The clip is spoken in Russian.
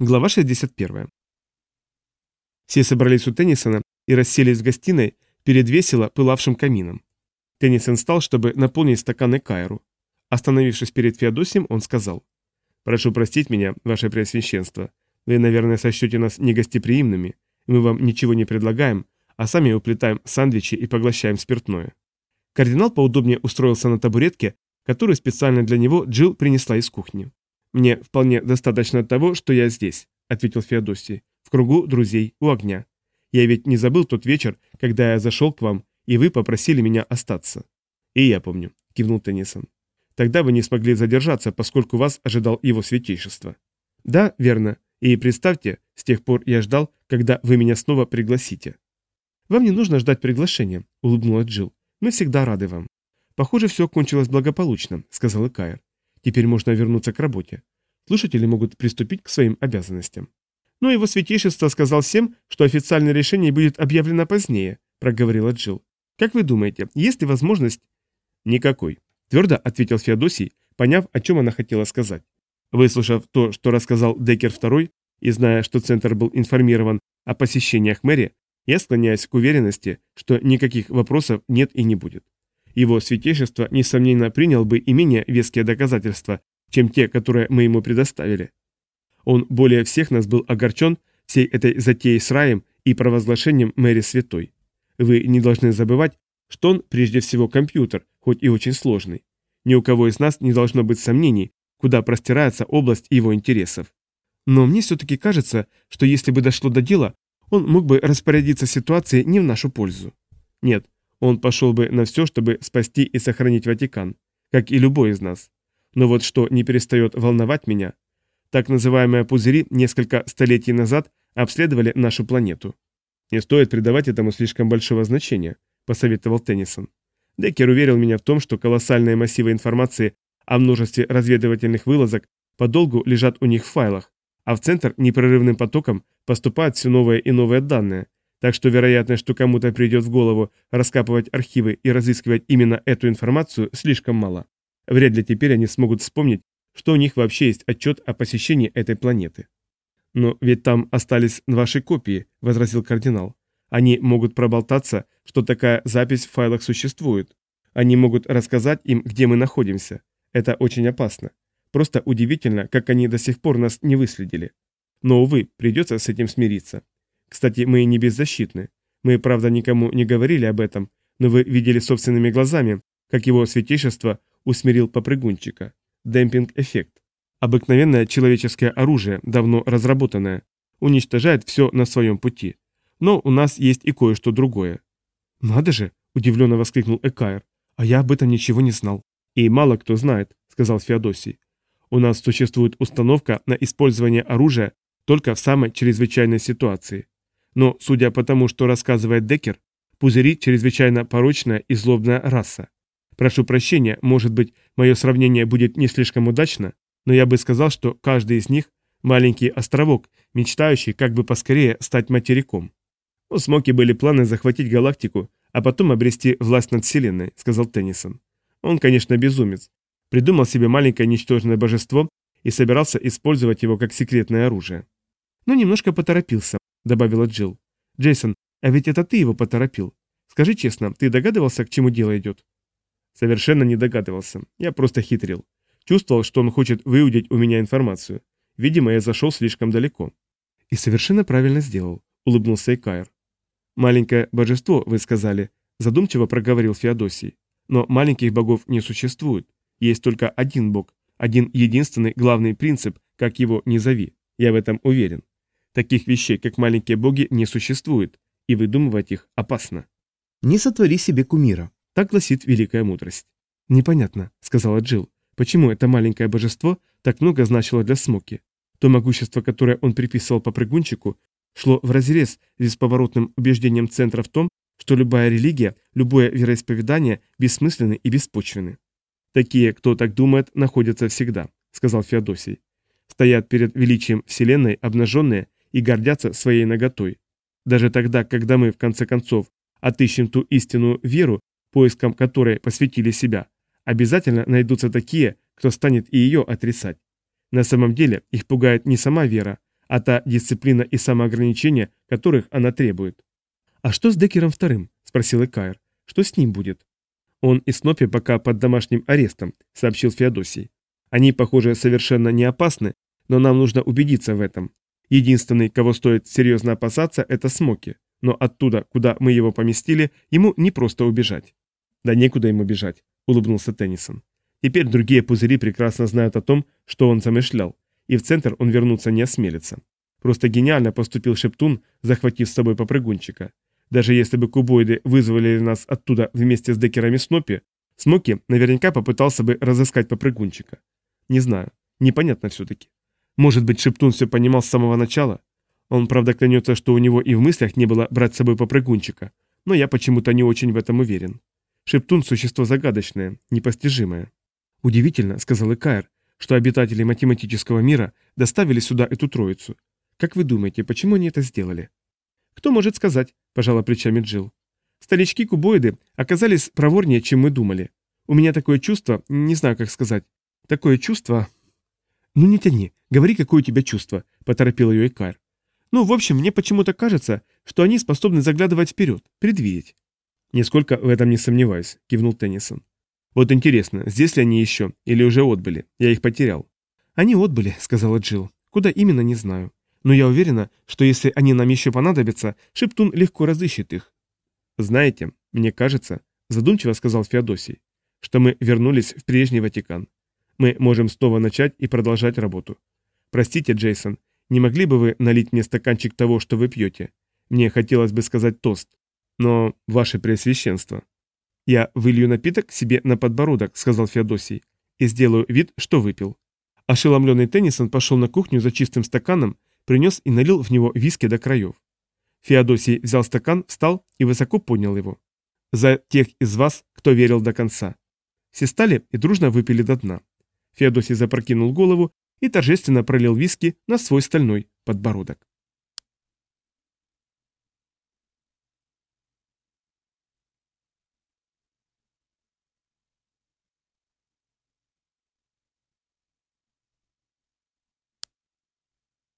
Глава 61. Все собрались у Теннисона и расселись в гостиной перед весело пылавшим камином. Теннисон встал, чтобы наполнить стаканы Кайру. Остановившись перед Феодосием, он сказал. «Прошу простить меня, ваше преосвященство. Вы, наверное, сочтете нас негостеприимными. Мы вам ничего не предлагаем, а сами уплетаем сандвичи и поглощаем спиртное». Кардинал поудобнее устроился на табуретке, которую специально для него Джилл принесла из кухни. «Мне вполне достаточно того, что я здесь», — ответил Феодосий, — «в кругу друзей, у огня. Я ведь не забыл тот вечер, когда я зашел к вам, и вы попросили меня остаться». «И я помню», — кивнул Теннисон. «Тогда вы не смогли задержаться, поскольку вас ожидал его святейшество». «Да, верно. И представьте, с тех пор я ждал, когда вы меня снова пригласите». «Вам не нужно ждать приглашения», — улыбнулась Джилл. «Мы всегда рады вам». «Похоже, все кончилось благополучно», — сказал Кайр. Теперь можно вернуться к работе. Слушатели могут приступить к своим обязанностям. Но его святейшество сказал всем, что официальное решение будет объявлено позднее, проговорила Джилл. Как вы думаете, есть ли возможность... Никакой, твердо ответил Феодосий, поняв, о чем она хотела сказать. Выслушав то, что рассказал Деккер II, и зная, что Центр был информирован о посещениях мэри, я склоняюсь к уверенности, что никаких вопросов нет и не будет. Его святейшество, несомненно, принял бы и менее веские доказательства, чем те, которые мы ему предоставили. Он более всех нас был огорчен всей этой затеей с раем и провозглашением Мэри Святой. Вы не должны забывать, что он прежде всего компьютер, хоть и очень сложный. Ни у кого из нас не должно быть сомнений, куда простирается область его интересов. Но мне все-таки кажется, что если бы дошло до дела, он мог бы распорядиться ситуацией не в нашу пользу. Нет, он пошел бы на все, чтобы спасти и сохранить Ватикан, как и любой из нас. Но вот что не перестает волновать меня, так называемые пузыри несколько столетий назад обследовали нашу планету. Не стоит придавать этому слишком большого значения, посоветовал Теннисон. Деккер уверил меня в том, что колоссальные массивы информации о множестве разведывательных вылазок подолгу лежат у них в файлах, а в центр непрерывным потоком поступают все новые и новые данные, так что вероятность, что кому-то придет в голову раскапывать архивы и разыскивать именно эту информацию, слишком мало. Вряд ли теперь они смогут вспомнить, что у них вообще есть отчет о посещении этой планеты. «Но ведь там остались ваши копии», — возразил кардинал. «Они могут проболтаться, что такая запись в файлах существует. Они могут рассказать им, где мы находимся. Это очень опасно. Просто удивительно, как они до сих пор нас не выследили. Но, увы, придется с этим смириться. Кстати, мы не беззащитны. Мы, правда, никому не говорили об этом, но вы видели собственными глазами, как его святейшество усмирил попрыгунчика. Демпинг-эффект. Обыкновенное человеческое оружие, давно разработанное, уничтожает все на своем пути. Но у нас есть и кое-что другое. «Надо же!» – удивленно воскликнул Экаер. «А я об этом ничего не знал». «И мало кто знает», – сказал Феодосий. «У нас существует установка на использование оружия только в самой чрезвычайной ситуации. Но, судя по тому, что рассказывает Деккер, пузыри чрезвычайно порочная и злобная раса. Прошу прощения, может быть, мое сравнение будет не слишком удачно, но я бы сказал, что каждый из них – маленький островок, мечтающий как бы поскорее стать материком. У Смоки были планы захватить галактику, а потом обрести власть над Вселенной, сказал Теннисон. Он, конечно, безумец. Придумал себе маленькое ничтожное божество и собирался использовать его как секретное оружие. Но немножко поторопился, добавила Джилл. «Джейсон, а ведь это ты его поторопил. Скажи честно, ты догадывался, к чему дело идет?» «Совершенно не догадывался. Я просто хитрил. Чувствовал, что он хочет выудить у меня информацию. Видимо, я зашел слишком далеко». «И совершенно правильно сделал», — улыбнулся Икаер. «Маленькое божество, вы сказали», — задумчиво проговорил Феодосий. «Но маленьких богов не существует. Есть только один бог, один единственный главный принцип, как его не зови. Я в этом уверен. Таких вещей, как маленькие боги, не существует, и выдумывать их опасно. «Не сотвори себе кумира», — так гласит великая мудрость. «Непонятно», — сказала Джилл, — «почему это маленькое божество так много значило для Смоки? То могущество, которое он приписывал попрыгунчику, шло вразрез с бесповоротным убеждением центра в том, что любая религия, любое вероисповедание бессмысленны и беспочвены. Такие, кто так думает, находятся всегда, сказал Феодосий. Стоят перед величием Вселенной обнаженные и гордятся своей наготой. Даже тогда, когда мы, в конце концов, отыщем ту истинную веру, поиском которой посвятили себя, обязательно найдутся такие, кто станет и ее отрицать. На самом деле их пугает не сама вера, а та дисциплина и самоограничение, которых она требует. «А что с Деккером вторым?» – спросил Экаер. «Что с ним будет?» «Он и Снопи пока под домашним арестом», – сообщил Феодосий. «Они, похоже, совершенно не опасны, но нам нужно убедиться в этом. Единственный, кого стоит серьезно опасаться, это Смоки. Но оттуда, куда мы его поместили, ему не просто убежать». «Да некуда ему бежать», – улыбнулся Теннисон. «Теперь другие пузыри прекрасно знают о том, что он замышлял, и в центр он вернуться не осмелится. Просто гениально поступил Шептун, захватив с собой попрыгунчика. Даже если бы кубоиды вызвали нас оттуда вместе с декерами Снопи, Смоки наверняка попытался бы разыскать попрыгунчика. Не знаю, непонятно все-таки. Может быть, Шептун все понимал с самого начала? Он, правда, клянется, что у него и в мыслях не было брать с собой попрыгунчика, но я почему-то не очень в этом уверен. Шептун – существо загадочное, непостижимое. «Удивительно», – сказал Икаер, – что обитатели математического мира доставили сюда эту троицу. Как вы думаете, почему они это сделали? Кто может сказать, пожала плечами Джилл. Старички-кубоиды оказались проворнее, чем мы думали. У меня такое чувство, не знаю, как сказать. Такое чувство... Ну не тяни, говори, какое у тебя чувство, поторопил ее Икар. Ну, в общем, мне почему-то кажется, что они способны заглядывать вперед, предвидеть. Нисколько в этом не сомневаюсь, кивнул Теннисон. Вот интересно, здесь ли они еще, или уже отбыли? Я их потерял. Они отбыли, сказала Джилл. Куда именно, не знаю. Но я уверена, что если они нам еще понадобятся, Шептун легко разыщет их. Знаете, мне кажется, задумчиво сказал Феодосий, что мы вернулись в прежний Ватикан. Мы можем снова начать и продолжать работу. Простите, Джейсон, не могли бы вы налить мне стаканчик того, что вы пьете? Мне хотелось бы сказать тост. Но, ваше преосвященство. Я вылью напиток себе на подбородок, сказал Феодосий, и сделаю вид, что выпил. Ошеломленный Теннисон пошел на кухню за чистым стаканом принес и налил в него виски до краев. Феодосий взял стакан, встал и высоко поднял его. «За тех из вас, кто верил до конца». Все стали и дружно выпили до дна. Феодосий запрокинул голову и торжественно пролил виски на свой стальной подбородок.